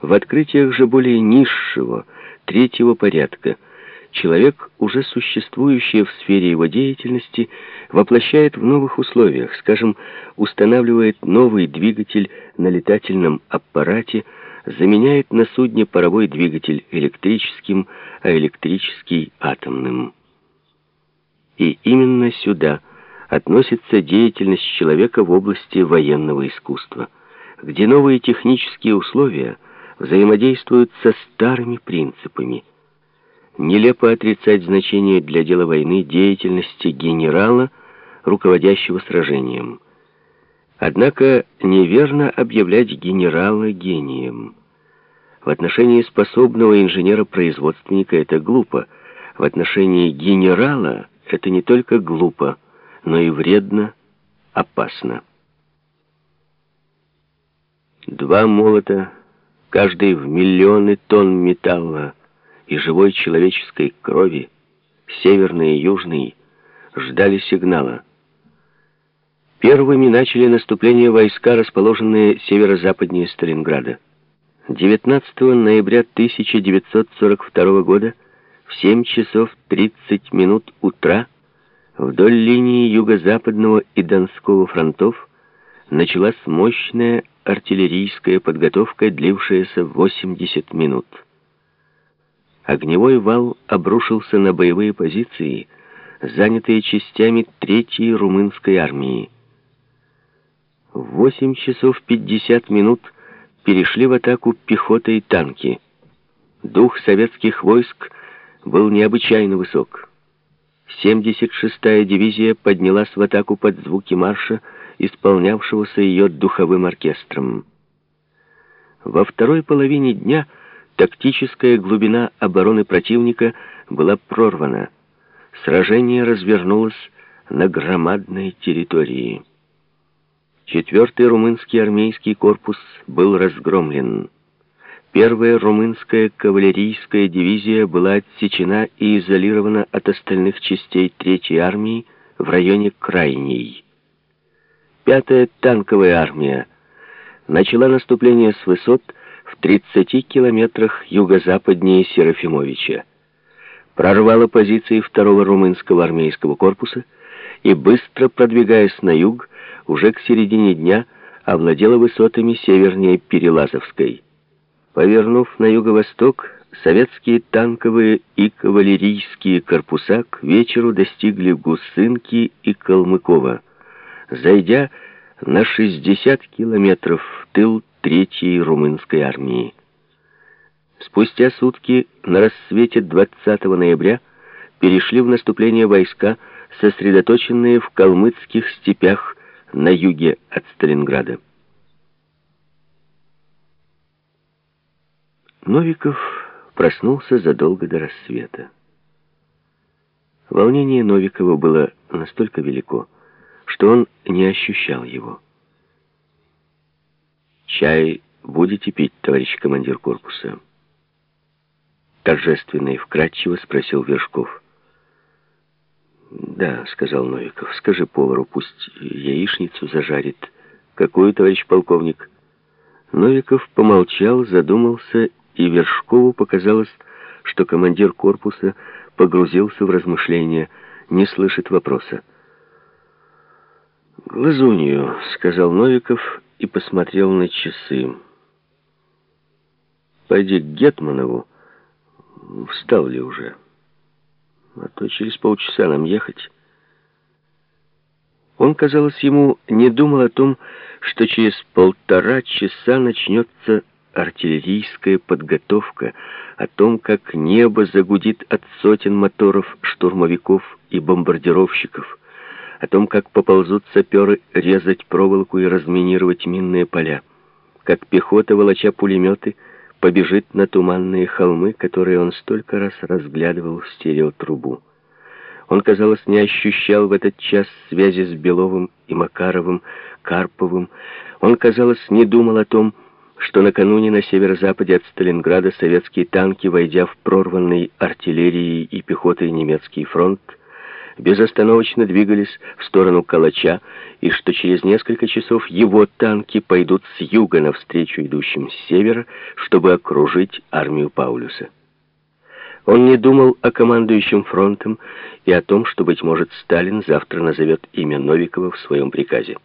В открытиях же более низшего, третьего порядка человек, уже существующий в сфере его деятельности, воплощает в новых условиях, скажем, устанавливает новый двигатель на летательном аппарате, заменяет на судне паровой двигатель электрическим, а электрический атомным. И именно сюда относится деятельность человека в области военного искусства, где новые технические условия взаимодействуют со старыми принципами. Нелепо отрицать значение для дела войны деятельности генерала, руководящего сражением. Однако неверно объявлять генерала гением. В отношении способного инженера-производственника это глупо. В отношении генерала это не только глупо, но и вредно, опасно. Два молота, каждый в миллионы тонн металла и живой человеческой крови, северный и южный, ждали сигнала. Первыми начали наступление войска, расположенные северо-западнее Сталинграда. 19 ноября 1942 года в 7 часов 30 минут утра вдоль линии юго-западного и Донского фронтов началась мощная артиллерийская подготовка, длившаяся 80 минут. Огневой вал обрушился на боевые позиции, занятые частями Третьей румынской армии. В 8 часов 50 минут перешли в атаку пехота и танки. Дух советских войск был необычайно высок. 76-я дивизия поднялась в атаку под звуки марша, исполнявшегося ее духовым оркестром. Во второй половине дня тактическая глубина обороны противника была прорвана. Сражение развернулось на громадной территории. Четвертый румынский армейский корпус был разгромлен. Первая румынская кавалерийская дивизия была отсечена и изолирована от остальных частей Третьей армии в районе Крайней. Пятая танковая армия начала наступление с высот в 30 километрах юго-западнее Серафимовича, прорвала позиции второго румынского армейского корпуса и, быстро продвигаясь на юг, уже к середине дня овладела высотами севернее Перелазовской. Повернув на юго-восток, советские танковые и кавалерийские корпуса к вечеру достигли Гусынки и Калмыкова, зайдя на 60 километров в тыл Третьей румынской армии. Спустя сутки, на рассвете 20 ноября, перешли в наступление войска, сосредоточенные в калмыцких степях на юге от Сталинграда. Новиков проснулся задолго до рассвета. Волнение Новикова было настолько велико, что он не ощущал его. «Чай будете пить, товарищ командир корпуса?» Торжественно и вкратчиво спросил Вершков. «Да», — сказал Новиков, — «скажи повару, пусть яичницу зажарит». «Какую, товарищ полковник?» Новиков помолчал, задумался, и Вершкову показалось, что командир корпуса погрузился в размышления, не слышит вопроса. «Глазунью», — сказал Новиков и посмотрел на часы. «Пойди к Гетманову. Встал ли уже?» а то через полчаса нам ехать. Он, казалось ему, не думал о том, что через полтора часа начнется артиллерийская подготовка, о том, как небо загудит от сотен моторов штурмовиков и бомбардировщиков, о том, как поползут саперы резать проволоку и разминировать минные поля, как пехота, волоча пулеметы, побежит на туманные холмы, которые он столько раз разглядывал в стереотрубу. Он, казалось, не ощущал в этот час связи с Беловым и Макаровым, Карповым. Он, казалось, не думал о том, что накануне на северо-западе от Сталинграда советские танки, войдя в прорванный артиллерией и пехотой немецкий фронт, безостановочно двигались в сторону Калача, и что через несколько часов его танки пойдут с юга навстречу идущим с севера, чтобы окружить армию Паулюса. Он не думал о командующем фронтом и о том, что, быть может, Сталин завтра назовет имя Новикова в своем приказе.